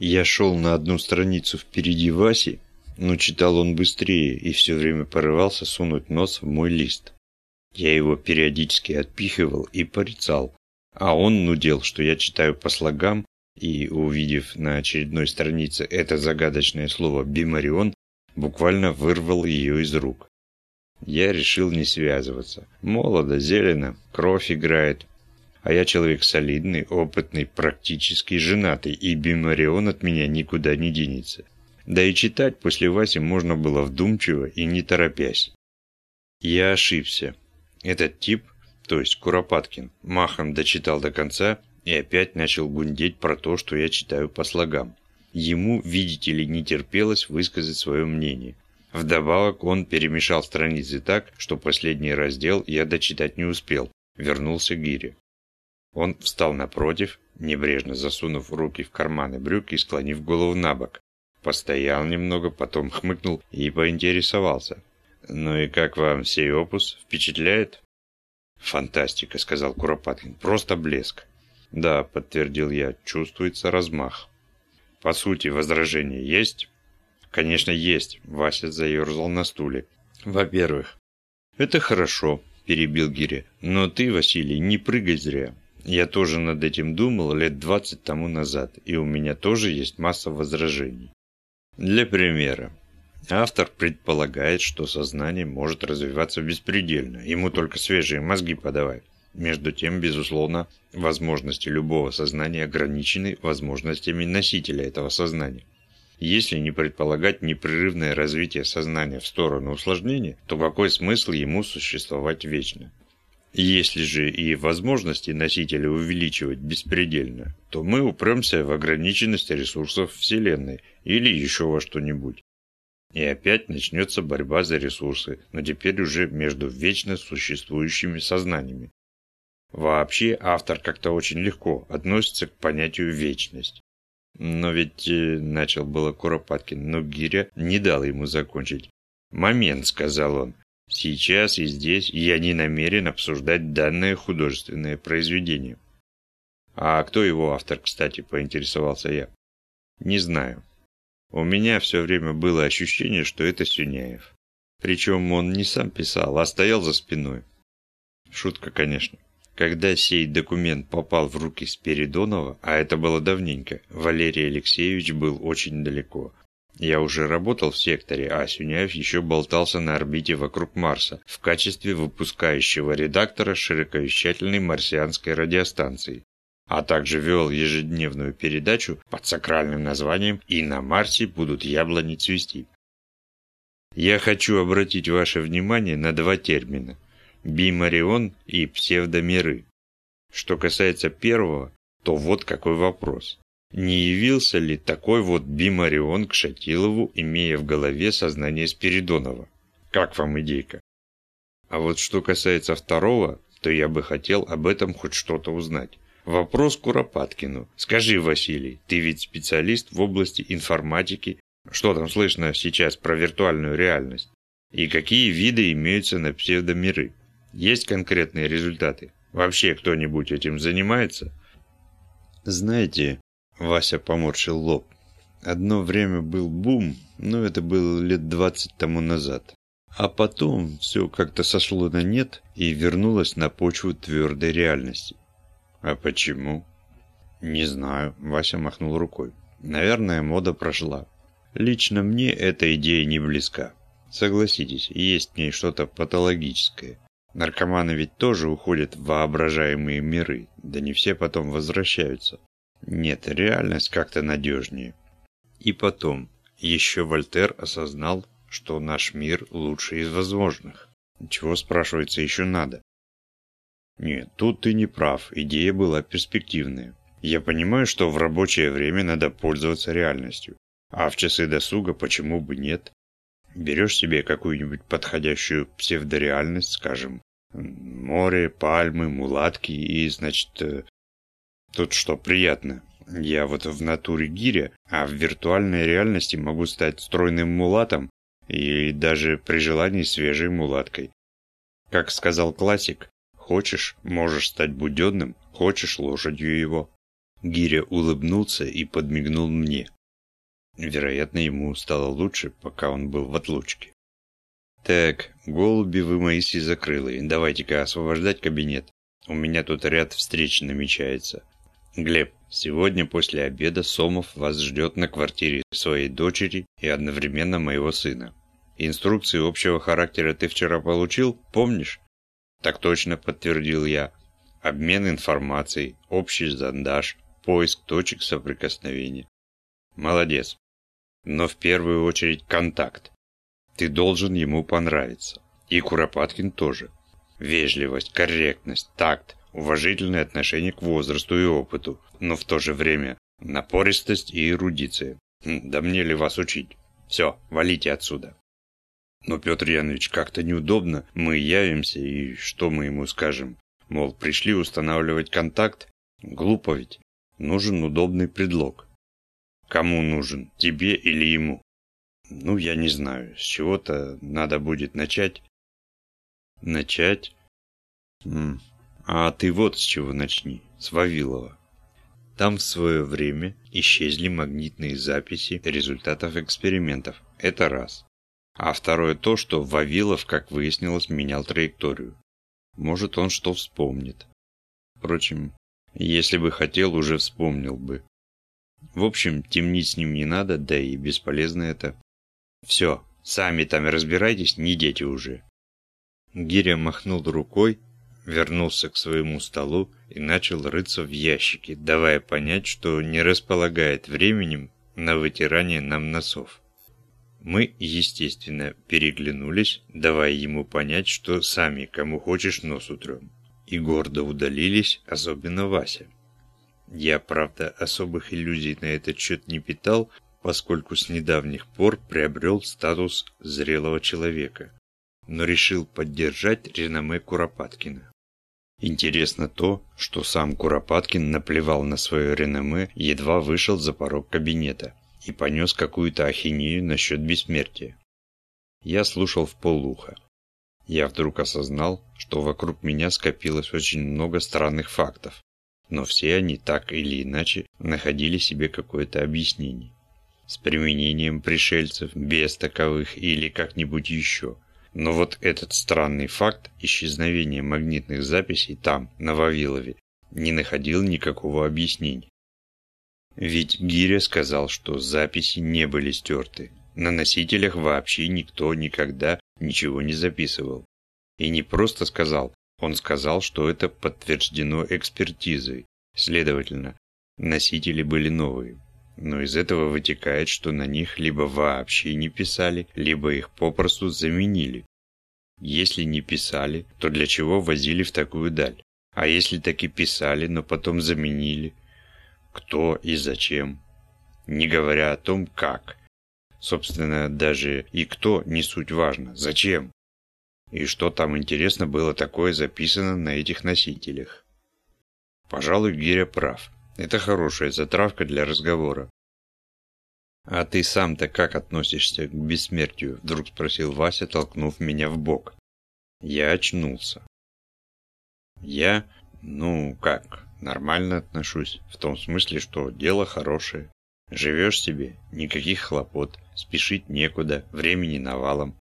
Я шел на одну страницу впереди Васи, но читал он быстрее и все время порывался сунуть нос в мой лист. Я его периодически отпихивал и порицал, а он нудел, что я читаю по слогам, и, увидев на очередной странице это загадочное слово «бимарион», буквально вырвал ее из рук. Я решил не связываться. Молодо, зелено, кровь играет. А я человек солидный, опытный, практически женатый, и Бимарион от меня никуда не денется. Да и читать после Васи можно было вдумчиво и не торопясь. Я ошибся. Этот тип, то есть Куропаткин, махом дочитал до конца и опять начал гундеть про то, что я читаю по слогам. Ему, видите ли, не терпелось высказать свое мнение. Вдобавок он перемешал страницы так, что последний раздел я дочитать не успел. Вернулся Гири. Он встал напротив, небрежно засунув руки в карманы брюк и склонив голову на бок. Постоял немного, потом хмыкнул и поинтересовался. «Ну и как вам сей опус? Впечатляет?» «Фантастика», — сказал Куропаткин. «Просто блеск». «Да», — подтвердил я, — «чувствуется размах». «По сути, возражения есть?» «Конечно, есть», — Вася заерзал на стуле. «Во-первых». «Это хорошо», — перебил Гиря. «Но ты, Василий, не прыгай зря. Я тоже над этим думал лет двадцать тому назад, и у меня тоже есть масса возражений. Для примера. Автор предполагает, что сознание может развиваться беспредельно, ему только свежие мозги подавай. Между тем, безусловно, возможности любого сознания ограничены возможностями носителя этого сознания. Если не предполагать непрерывное развитие сознания в сторону усложнения, то какой смысл ему существовать вечно? Если же и возможности носителя увеличивать беспредельно, то мы упремся в ограниченность ресурсов Вселенной или еще во что-нибудь. И опять начнется борьба за ресурсы, но теперь уже между вечно существующими сознаниями. Вообще автор как-то очень легко относится к понятию вечность. Но ведь, э, начал было Куропаткин, но Гиря не дал ему закончить. «Момент», — сказал он, Сейчас и здесь я не намерен обсуждать данное художественное произведение. А кто его автор, кстати, поинтересовался я. Не знаю. У меня все время было ощущение, что это Сюняев. Причем он не сам писал, а стоял за спиной. Шутка, конечно. Когда сей документ попал в руки Спиридонова, а это было давненько, Валерий Алексеевич был очень далеко. Я уже работал в секторе, а Сюняев еще болтался на орбите вокруг Марса в качестве выпускающего редактора широковещательной марсианской радиостанции, а также вел ежедневную передачу под сакральным названием «И на Марсе будут яблони цвести». Я хочу обратить ваше внимание на два термина – бимарион и псевдомиры. Что касается первого, то вот какой вопрос. Не явился ли такой вот Бимарион к Шатилову, имея в голове сознание Спиридонова? Как вам идейка? А вот что касается второго, то я бы хотел об этом хоть что-то узнать. Вопрос Куропаткину. Скажи, Василий, ты ведь специалист в области информатики. Что там слышно сейчас про виртуальную реальность? И какие виды имеются на псевдомиры? Есть конкретные результаты? Вообще кто-нибудь этим занимается? Знаете, Вася поморщил лоб. Одно время был бум, но это было лет двадцать тому назад. А потом все как-то сошло на нет и вернулось на почву твердой реальности. А почему? Не знаю, Вася махнул рукой. Наверное, мода прошла. Лично мне эта идея не близка. Согласитесь, есть в ней что-то патологическое. Наркоманы ведь тоже уходят в воображаемые миры, да не все потом возвращаются. Нет, реальность как-то надежнее. И потом, еще Вольтер осознал, что наш мир лучший из возможных. Чего, спрашивается, еще надо? Нет, тут ты не прав, идея была перспективная. Я понимаю, что в рабочее время надо пользоваться реальностью. А в часы досуга почему бы нет? Берешь себе какую-нибудь подходящую псевдореальность, скажем, море, пальмы, мулатки и, значит, э, Тут что приятно. Я вот в натуре гиря, а в виртуальной реальности могу стать стройным мулатом и даже при желании свежей мулаткой. Как сказал классик, хочешь, можешь стать буденным, хочешь лошадью его. Гиря улыбнулся и подмигнул мне. Вероятно, ему стало лучше, пока он был в отлучке. «Так, голуби вы мои закрылые. Давайте-ка освобождать кабинет. У меня тут ряд встреч намечается. Глеб, сегодня после обеда Сомов вас ждет на квартире своей дочери и одновременно моего сына. Инструкции общего характера ты вчера получил, помнишь? Так точно, подтвердил я. Обмен информацией, общий зондаж, поиск точек соприкосновения. Молодец. Но в первую очередь контакт. Ты должен ему понравиться. И Куропаткин тоже. Вежливость, корректность, такт, уважительное отношение к возрасту и опыту, но в то же время напористость и эрудиция. Да мне ли вас учить? Все, валите отсюда. Но, Петр Янович, как-то неудобно. Мы явимся, и что мы ему скажем? Мол, пришли устанавливать контакт? Глупо ведь. Нужен удобный предлог. Кому нужен, тебе или ему? Ну, я не знаю, с чего-то надо будет начать. Начать? М а ты вот с чего начни, с Вавилова. Там в свое время исчезли магнитные записи результатов экспериментов. Это раз. А второе то, что Вавилов, как выяснилось, менял траекторию. Может, он что вспомнит. Впрочем, если бы хотел, уже вспомнил бы. В общем, темнить с ним не надо, да и бесполезно это. Все, сами там разбирайтесь, не дети уже. Гиря махнул рукой, вернулся к своему столу и начал рыться в ящике, давая понять, что не располагает временем на вытирание нам носов. Мы, естественно, переглянулись, давая ему понять, что сами кому хочешь нос утрем. И гордо удалились, особенно Вася. Я, правда, особых иллюзий на этот счет не питал, поскольку с недавних пор приобрел статус зрелого человека, но решил поддержать реноме Куропаткина. Интересно то, что сам Куропаткин наплевал на свое реноме, едва вышел за порог кабинета и понес какую-то ахинею насчет бессмертия. Я слушал в полуха. Я вдруг осознал, что вокруг меня скопилось очень много странных фактов, но все они так или иначе находили себе какое-то объяснение. С применением пришельцев, без таковых или как-нибудь еще. Но вот этот странный факт исчезновения магнитных записей там, на Вавилове, не находил никакого объяснения. Ведь Гиря сказал, что записи не были стерты. На носителях вообще никто никогда ничего не записывал. И не просто сказал, он сказал, что это подтверждено экспертизой. Следовательно, носители были новые. Но из этого вытекает, что на них либо вообще не писали, либо их попросту заменили. Если не писали, то для чего возили в такую даль? А если таки писали, но потом заменили? Кто и зачем? Не говоря о том, как. Собственно, даже и кто не суть важно. Зачем? И что там интересно было такое записано на этих носителях? Пожалуй, Гиря прав. Это хорошая затравка для разговора. «А ты сам-то как относишься к бессмертию?» – вдруг спросил Вася, толкнув меня в бок. Я очнулся. Я, ну как, нормально отношусь, в том смысле, что дело хорошее. Живешь себе, никаких хлопот, спешить некуда, времени навалом.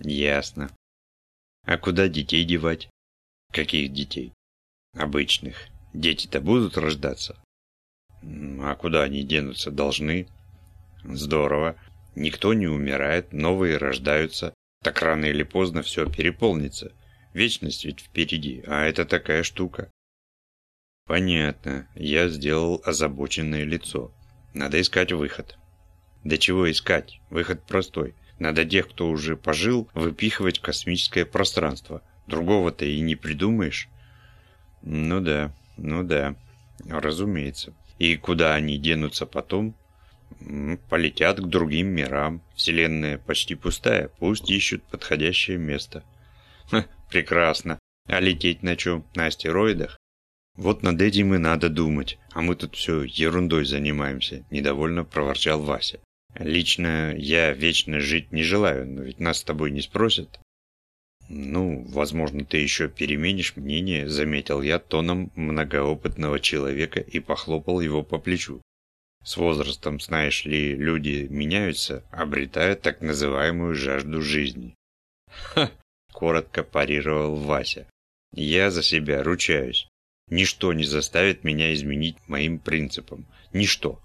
Ясно. А куда детей девать? Каких детей? Обычных. Дети-то будут рождаться? А куда они денутся? Должны. Здорово. Никто не умирает, новые рождаются. Так рано или поздно все переполнится. Вечность ведь впереди, а это такая штука. Понятно. Я сделал озабоченное лицо. Надо искать выход. Да чего искать? Выход простой. Надо тех, кто уже пожил, выпихивать в космическое пространство. Другого-то и не придумаешь. Ну да, ну да, разумеется. И куда они денутся потом? Полетят к другим мирам. Вселенная почти пустая, пусть ищут подходящее место. Ха, прекрасно. А лететь на чем? На астероидах? Вот над этим и надо думать, а мы тут все ерундой занимаемся, недовольно проворчал Вася. Лично я вечно жить не желаю, но ведь нас с тобой не спросят. «Ну, возможно, ты еще переменишь мнение», – заметил я тоном многоопытного человека и похлопал его по плечу. «С возрастом, знаешь ли, люди меняются, обретая так называемую жажду жизни». «Ха!» – коротко парировал Вася. «Я за себя ручаюсь. Ничто не заставит меня изменить моим принципам. Ничто.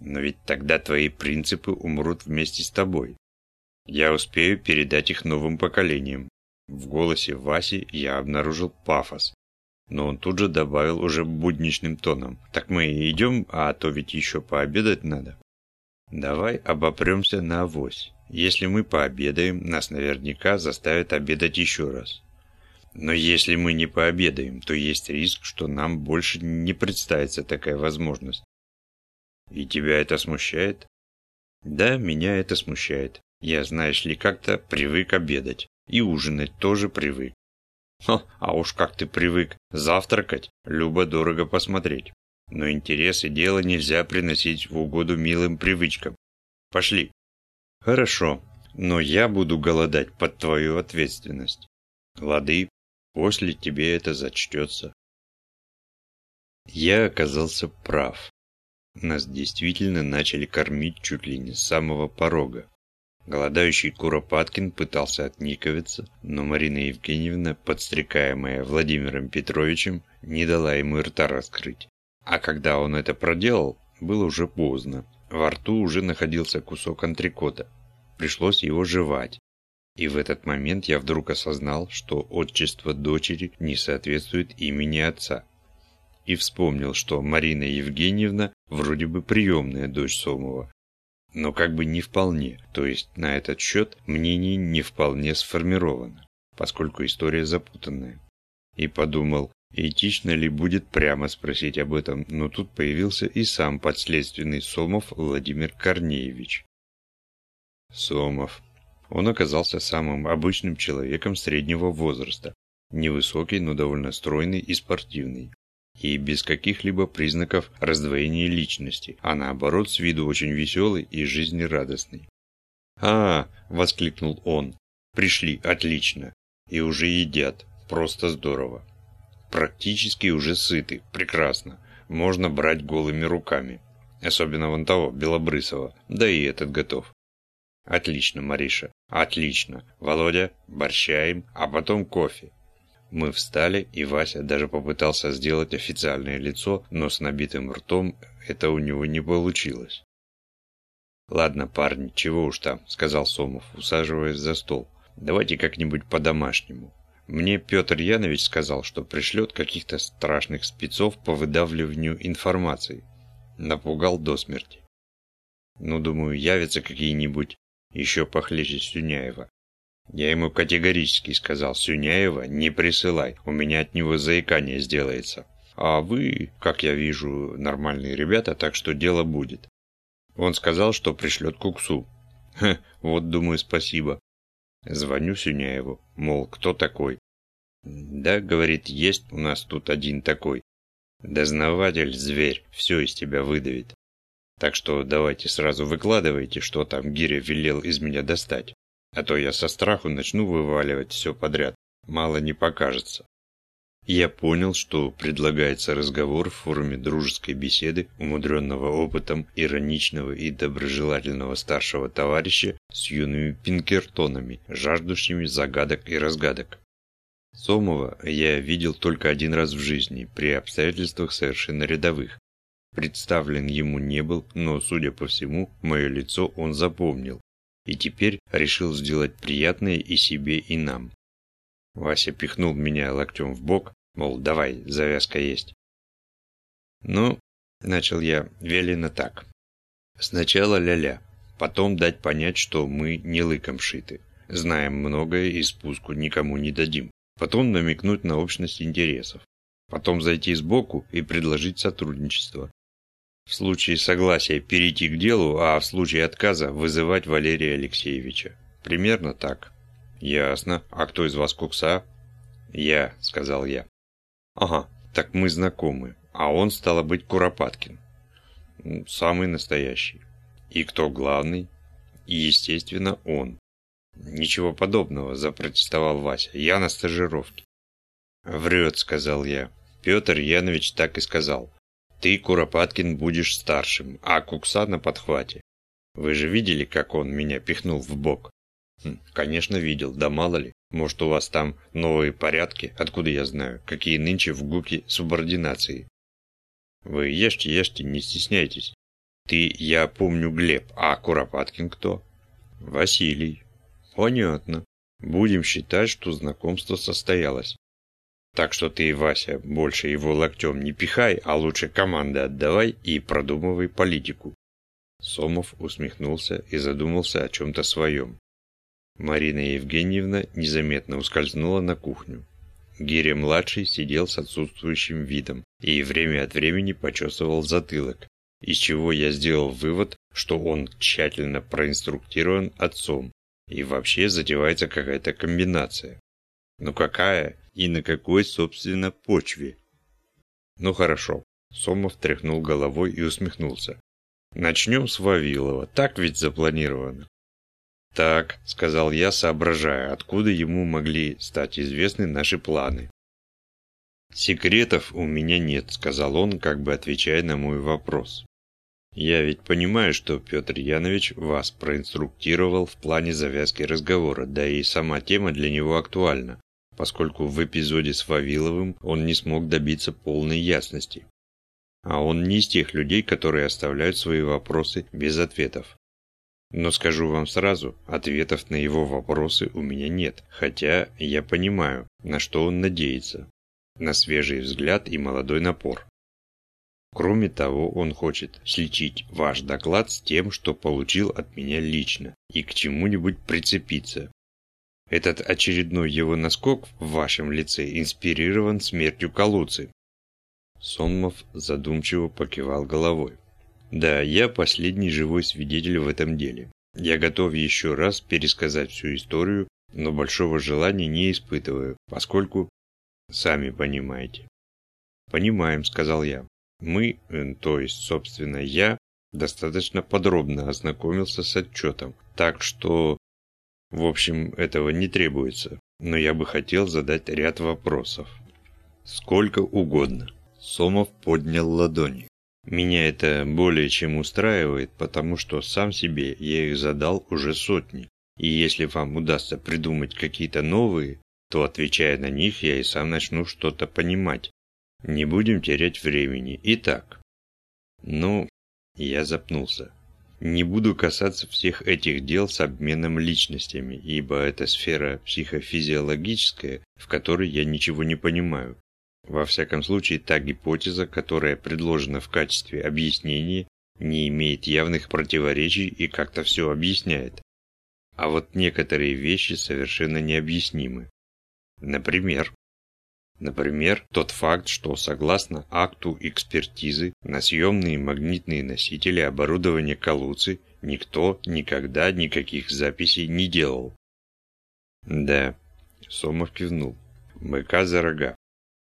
Но ведь тогда твои принципы умрут вместе с тобой. Я успею передать их новым поколениям. В голосе Васи я обнаружил пафос. Но он тут же добавил уже будничным тоном. «Так мы и идем, а то ведь еще пообедать надо». «Давай обопремся на авось. Если мы пообедаем, нас наверняка заставят обедать еще раз. Но если мы не пообедаем, то есть риск, что нам больше не представится такая возможность. И тебя это смущает? Да, меня это смущает. Я, знаешь ли, как-то привык обедать. И ужинать тоже привык. Ха, а уж как ты привык завтракать, любо-дорого посмотреть. Но интерес и дело нельзя приносить в угоду милым привычкам. Пошли. Хорошо, но я буду голодать под твою ответственность. Лады, после тебе это зачтется. Я оказался прав. Нас действительно начали кормить чуть ли не с самого порога. Голодающий Куропаткин пытался отниковаться, но Марина Евгеньевна, подстрекаемая Владимиром Петровичем, не дала ему рта раскрыть. А когда он это проделал, было уже поздно. Во рту уже находился кусок антрикота. Пришлось его жевать. И в этот момент я вдруг осознал, что отчество дочери не соответствует имени отца. И вспомнил, что Марина Евгеньевна вроде бы приемная дочь Сомова, но как бы не вполне, то есть на этот счет мнение не вполне сформировано, поскольку история запутанная. И подумал, этично ли будет прямо спросить об этом, но тут появился и сам подследственный Сомов Владимир Корнеевич. Сомов. Он оказался самым обычным человеком среднего возраста, невысокий, но довольно стройный и спортивный и без каких-либо признаков раздвоения личности, а наоборот с виду очень веселый и жизнерадостный. «А!» – воскликнул он. «Пришли, отлично. И уже едят. Просто здорово. Практически уже сыты. Прекрасно. Можно брать голыми руками. Особенно вон того, Белобрысова. Да и этот готов. Отлично, Мариша. Отлично. Володя, борщаем, а потом кофе. Мы встали, и Вася даже попытался сделать официальное лицо, но с набитым ртом это у него не получилось. «Ладно, парни, чего уж там», — сказал Сомов, усаживаясь за стол. «Давайте как-нибудь по-домашнему. Мне Петр Янович сказал, что пришлет каких-то страшных спецов по выдавливанию информации. Напугал до смерти. Ну, думаю, явятся какие-нибудь еще похлеще Сюняева. Я ему категорически сказал, Сюняева не присылай, у меня от него заикание сделается. А вы, как я вижу, нормальные ребята, так что дело будет. Он сказал, что пришлет куксу. Хм, вот думаю, спасибо. Звоню Сюняеву, мол, кто такой? Да, говорит, есть у нас тут один такой. Дознаватель, зверь, все из тебя выдавит. Так что давайте сразу выкладывайте, что там Гиря велел из меня достать. А то я со страху начну вываливать все подряд. Мало не покажется. Я понял, что предлагается разговор в форме дружеской беседы, умудренного опытом, ироничного и доброжелательного старшего товарища с юными пинкертонами, жаждущими загадок и разгадок. Сомова я видел только один раз в жизни, при обстоятельствах совершенно рядовых. Представлен ему не был, но, судя по всему, мое лицо он запомнил, и теперь решил сделать приятное и себе, и нам. Вася пихнул меня локтем в бок, мол, давай, завязка есть. Ну, начал я, велено так. Сначала ля-ля, потом дать понять, что мы не лыком шиты. Знаем многое и спуску никому не дадим. Потом намекнуть на общность интересов. Потом зайти сбоку и предложить сотрудничество. В случае согласия перейти к делу, а в случае отказа вызывать Валерия Алексеевича. Примерно так. Ясно. А кто из вас кукса? Я, сказал я. Ага, так мы знакомы. А он, стало быть, Куропаткин. Самый настоящий. И кто главный? Естественно, он. Ничего подобного, запротестовал Вася. Я на стажировке. Врет, сказал я. Петр Янович так и сказал. Ты, Куропаткин, будешь старшим, а Кукса на подхвате. Вы же видели, как он меня пихнул в бок? Хм, конечно, видел, да мало ли. Может, у вас там новые порядки? Откуда я знаю? Какие нынче в ГУКе субординации? Вы ешьте, ешьте, не стесняйтесь. Ты, я помню, Глеб, а Куропаткин кто? Василий. Понятно. Будем считать, что знакомство состоялось. Так что ты, Вася, больше его локтем не пихай, а лучше команды отдавай и продумывай политику. Сомов усмехнулся и задумался о чем-то своем. Марина Евгеньевна незаметно ускользнула на кухню. Гиря-младший сидел с отсутствующим видом и время от времени почесывал затылок, из чего я сделал вывод, что он тщательно проинструктирован отцом, и вообще затевается какая-то комбинация. Ну какая и на какой, собственно, почве? Ну хорошо. Сомов тряхнул головой и усмехнулся. Начнем с Вавилова, так ведь запланировано. Так, сказал я, соображая, откуда ему могли стать известны наши планы. Секретов у меня нет, сказал он, как бы отвечая на мой вопрос. Я ведь понимаю, что Петр Янович вас проинструктировал в плане завязки разговора, да и сама тема для него актуальна, поскольку в эпизоде с Вавиловым он не смог добиться полной ясности. А он не из тех людей, которые оставляют свои вопросы без ответов. Но скажу вам сразу, ответов на его вопросы у меня нет, хотя я понимаю, на что он надеется. На свежий взгляд и молодой напор. Кроме того, он хочет сличить ваш доклад с тем, что получил от меня лично, и к чему-нибудь прицепиться. Этот очередной его наскок в вашем лице инспирирован смертью Калуцы. Сонмов задумчиво покивал головой. Да, я последний живой свидетель в этом деле. Я готов еще раз пересказать всю историю, но большого желания не испытываю, поскольку... Сами понимаете. Понимаем, сказал я. Мы, э, то есть, собственно, я, достаточно подробно ознакомился с отчетом, так что, в общем, этого не требуется, но я бы хотел задать ряд вопросов. Сколько угодно. Сомов поднял ладони. Меня это более чем устраивает, потому что сам себе я их задал уже сотни. И если вам удастся придумать какие-то новые, то, отвечая на них, я и сам начну что-то понимать. Не будем терять времени. Итак. Ну, я запнулся. Не буду касаться всех этих дел с обменом личностями, ибо это сфера психофизиологическая, в которой я ничего не понимаю. Во всяком случае, та гипотеза, которая предложена в качестве объяснения, не имеет явных противоречий и как-то все объясняет. А вот некоторые вещи совершенно необъяснимы. Например, Например, тот факт, что согласно акту экспертизы на съемные магнитные носители оборудования Калуцы никто никогда никаких записей не делал. Да, Сомов кивнул. МК за рога.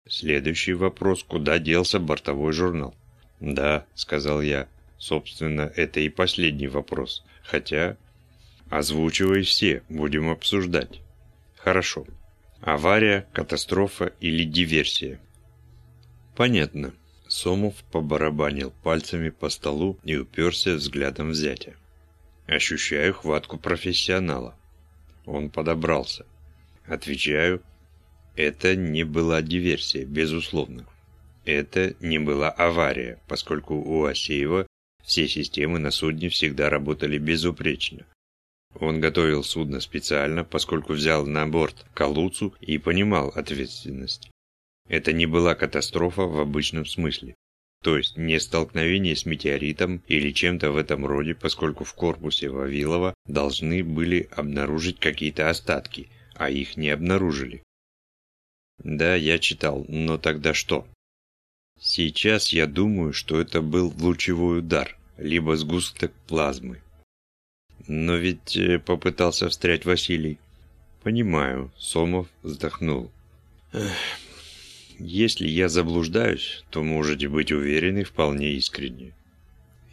Следующий вопрос, куда делся бортовой журнал? Да, сказал я. Собственно, это и последний вопрос. Хотя... Озвучивай все, будем обсуждать. Хорошо. Авария, катастрофа или диверсия? Понятно. Сомов побарабанил пальцами по столу и уперся взглядом в зятя. Ощущаю хватку профессионала. Он подобрался. Отвечаю, это не была диверсия, безусловно. Это не была авария, поскольку у Асеева все системы на судне всегда работали безупречно. Он готовил судно специально, поскольку взял на борт Калуцу и понимал ответственность. Это не была катастрофа в обычном смысле. То есть не столкновение с метеоритом или чем-то в этом роде, поскольку в корпусе Вавилова должны были обнаружить какие-то остатки, а их не обнаружили. Да, я читал, но тогда что? Сейчас я думаю, что это был лучевой удар, либо сгусток плазмы. Но ведь э, попытался встрять Василий. Понимаю, Сомов вздохнул. Если я заблуждаюсь, то можете быть уверены вполне искренне.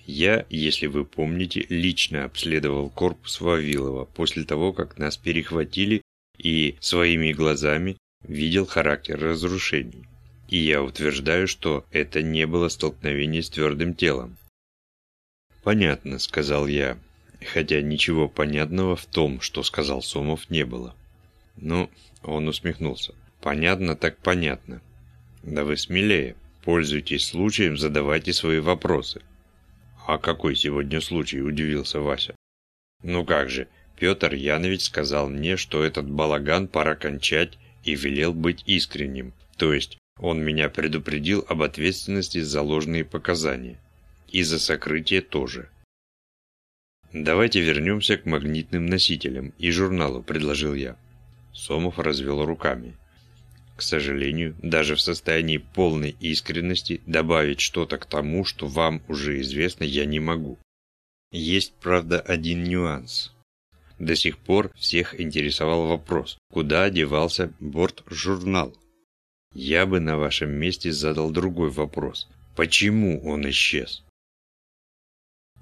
Я, если вы помните, лично обследовал корпус Вавилова после того, как нас перехватили и своими глазами видел характер разрушений. И я утверждаю, что это не было столкновение с твердым телом. «Понятно», — сказал я, хотя ничего понятного в том, что сказал Сомов, не было. «Ну», — он усмехнулся, — «понятно так понятно. Да вы смелее, пользуйтесь случаем, задавайте свои вопросы». «А какой сегодня случай?» – удивился Вася. «Ну как же, Петр Янович сказал мне, что этот балаган пора кончать и велел быть искренним. То есть он меня предупредил об ответственности за ложные показания. И за сокрытие тоже». «Давайте вернемся к магнитным носителям и журналу», – предложил я. Сомов развел руками. К сожалению, даже в состоянии полной искренности добавить что-то к тому, что вам уже известно, я не могу. Есть, правда, один нюанс. До сих пор всех интересовал вопрос, куда девался борт-журнал. Я бы на вашем месте задал другой вопрос. Почему он исчез?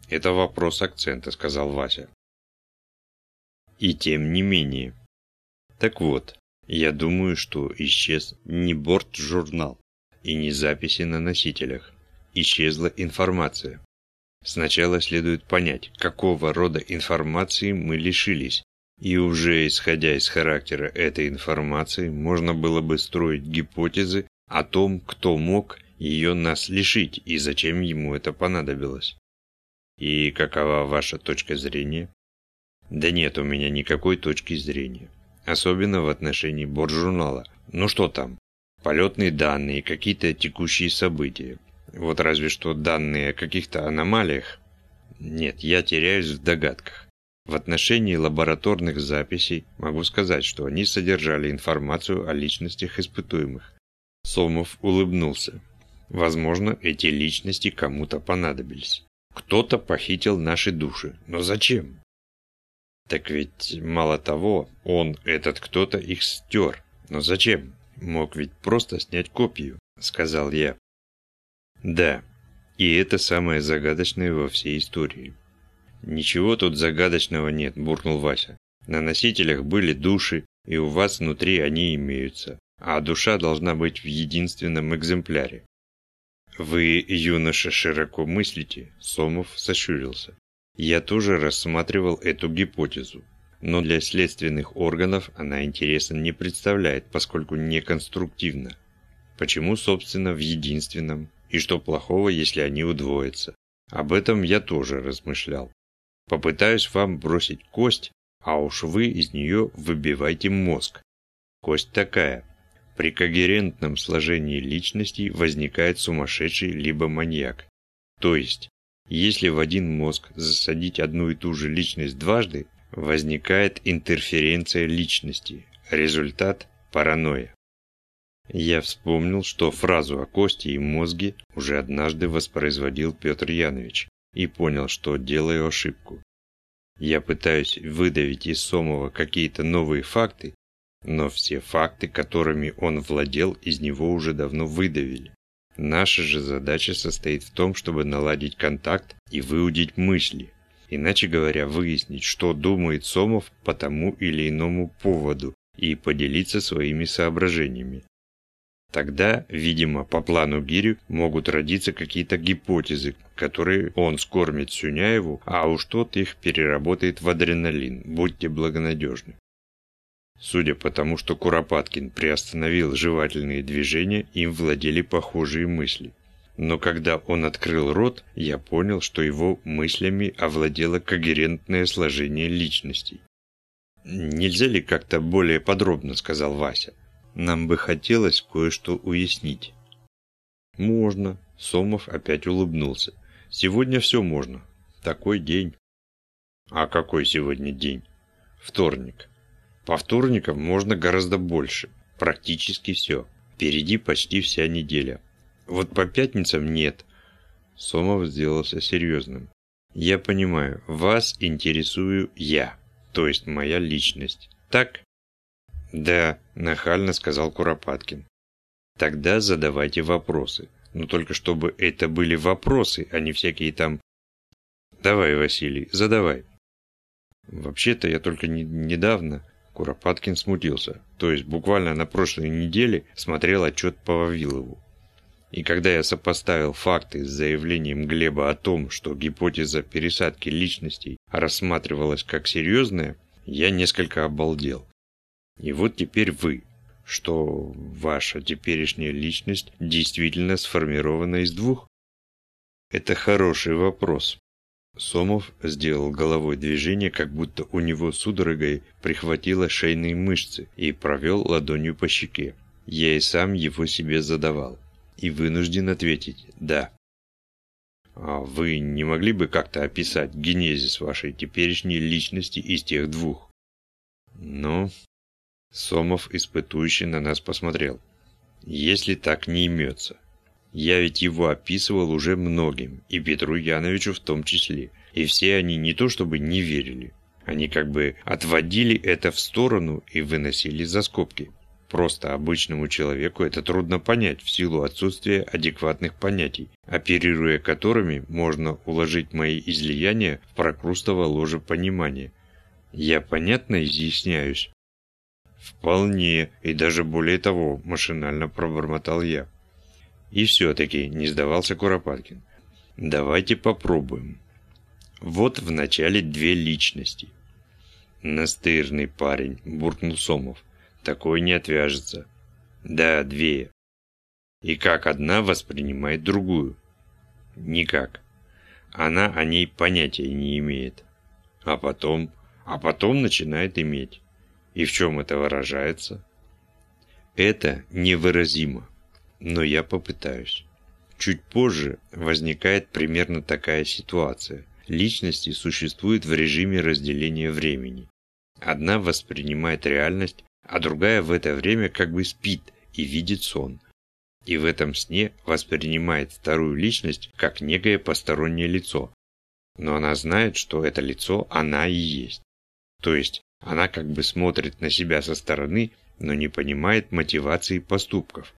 Это вопрос акцента, сказал Вася. И тем не менее. Так вот, я думаю, что исчез не борт-журнал и не записи на носителях. Исчезла информация. Сначала следует понять, какого рода информации мы лишились, и уже исходя из характера этой информации, можно было бы строить гипотезы о том, кто мог ее нас лишить и зачем ему это понадобилось. И какова ваша точка зрения? Да нет у меня никакой точки зрения особенно в отношении боржурнала. Ну что там? Полетные данные, какие-то текущие события. Вот разве что данные о каких-то аномалиях. Нет, я теряюсь в догадках. В отношении лабораторных записей могу сказать, что они содержали информацию о личностях испытуемых. Сомов улыбнулся. Возможно, эти личности кому-то понадобились. Кто-то похитил наши души. Но зачем? Так ведь, мало того, он, этот кто-то, их стер. Но зачем? Мог ведь просто снять копию, сказал я. Да, и это самое загадочное во всей истории. Ничего тут загадочного нет, буркнул Вася. На носителях были души, и у вас внутри они имеются, а душа должна быть в единственном экземпляре. Вы, юноша, широко мыслите, Сомов сощурился. Я тоже рассматривал эту гипотезу, но для следственных органов она интереса не представляет, поскольку не конструктивна. Почему, собственно, в единственном? И что плохого, если они удвоятся? Об этом я тоже размышлял. Попытаюсь вам бросить кость, а уж вы из нее выбивайте мозг. Кость такая. При когерентном сложении личностей возникает сумасшедший либо маньяк. То есть, если в один мозг засадить одну и ту же личность дважды, возникает интерференция личности. Результат – паранойя. Я вспомнил, что фразу о кости и мозге уже однажды воспроизводил Петр Янович и понял, что делаю ошибку. Я пытаюсь выдавить из Сомова какие-то новые факты, но все факты, которыми он владел, из него уже давно выдавили. Наша же задача состоит в том, чтобы наладить контакт и выудить мысли. Иначе говоря, выяснить, что думает Сомов по тому или иному поводу и поделиться своими соображениями. Тогда, видимо, по плану Гирю могут родиться какие-то гипотезы, которые он скормит Сюняеву, а уж тот их переработает в адреналин, будьте благонадежны. Судя по тому, что Куропаткин приостановил жевательные движения, им владели похожие мысли. Но когда он открыл рот, я понял, что его мыслями овладело когерентное сложение личностей. «Нельзя ли как-то более подробно?» – сказал Вася. «Нам бы хотелось кое-что уяснить». «Можно», – Сомов опять улыбнулся. «Сегодня все можно. Такой день». «А какой сегодня день?» «Вторник». По вторникам можно гораздо больше. Практически все. Впереди почти вся неделя. Вот по пятницам нет. Сомов сделался серьезным. Я понимаю, вас интересую я, то есть моя личность. Так? Да, нахально сказал Куропаткин. Тогда задавайте вопросы. Но только чтобы это были вопросы, а не всякие там Давай, Василий, задавай. Вообще-то я только не, недавно... Куропаткин смутился. То есть буквально на прошлой неделе смотрел отчет по Вавилову. И когда я сопоставил факты с заявлением Глеба о том, что гипотеза пересадки личностей рассматривалась как серьезная, я несколько обалдел. И вот теперь вы, что ваша теперешняя личность действительно сформирована из двух? Это хороший вопрос. Сомов сделал головой движение, как будто у него судорогой прихватило шейные мышцы и провел ладонью по щеке. Я и сам его себе задавал. И вынужден ответить «да». А вы не могли бы как-то описать генезис вашей теперешней личности из тех двух? Ну, Сомов испытующе на нас посмотрел. Если так не имется. Я ведь его описывал уже многим, и Петру Яновичу в том числе. И все они не то чтобы не верили. Они как бы отводили это в сторону и выносили за скобки. Просто обычному человеку это трудно понять в силу отсутствия адекватных понятий, оперируя которыми можно уложить мои излияния в прокрустово ложе понимания. Я понятно изъясняюсь? Вполне, и даже более того, машинально пробормотал я. И все-таки не сдавался Куропаткин. Давайте попробуем. Вот вначале две личности. Настырный парень, буркнул Сомов. Такой не отвяжется. Да, две. И как одна воспринимает другую? Никак. Она о ней понятия не имеет. А потом, а потом начинает иметь. И в чем это выражается? Это невыразимо но я попытаюсь. Чуть позже возникает примерно такая ситуация. Личности существуют в режиме разделения времени. Одна воспринимает реальность, а другая в это время как бы спит и видит сон. И в этом сне воспринимает вторую личность как некое постороннее лицо. Но она знает, что это лицо она и есть. То есть она как бы смотрит на себя со стороны, но не понимает мотивации поступков.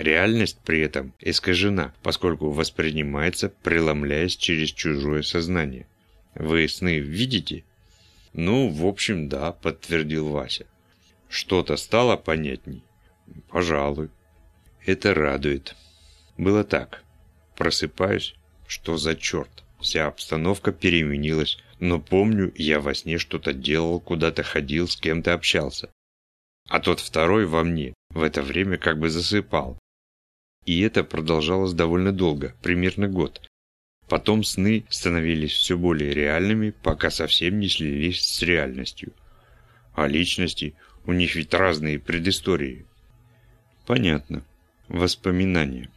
Реальность при этом искажена, поскольку воспринимается, преломляясь через чужое сознание. Вы сны видите? Ну, в общем, да, подтвердил Вася. Что-то стало понятней? Пожалуй. Это радует. Было так. Просыпаюсь. Что за черт? Вся обстановка переменилась, но помню, я во сне что-то делал, куда-то ходил, с кем-то общался. А тот второй во мне в это время как бы засыпал. И это продолжалось довольно долго, примерно год. Потом сны становились все более реальными, пока совсем не слились с реальностью. А личности, у них ведь разные предыстории. Понятно. Воспоминания.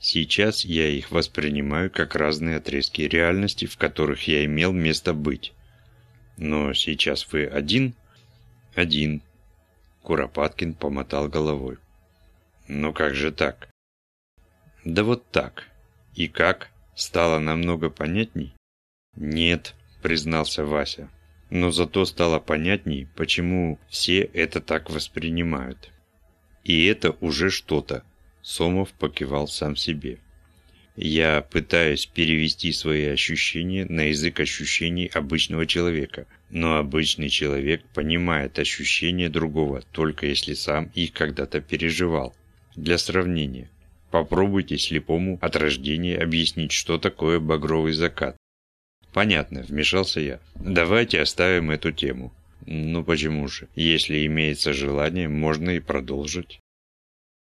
Сейчас я их воспринимаю как разные отрезки реальности, в которых я имел место быть. Но сейчас вы один? Один. Куропаткин помотал головой. «Ну как же так?» «Да вот так. И как? Стало намного понятней?» «Нет», — признался Вася. «Но зато стало понятней, почему все это так воспринимают. И это уже что-то», — Сомов покивал сам себе. Я пытаюсь перевести свои ощущения на язык ощущений обычного человека, но обычный человек понимает ощущения другого, только если сам их когда-то переживал. Для сравнения, попробуйте слепому от рождения объяснить, что такое багровый закат. Понятно, вмешался я. Давайте оставим эту тему. Ну почему же? Если имеется желание, можно и продолжить.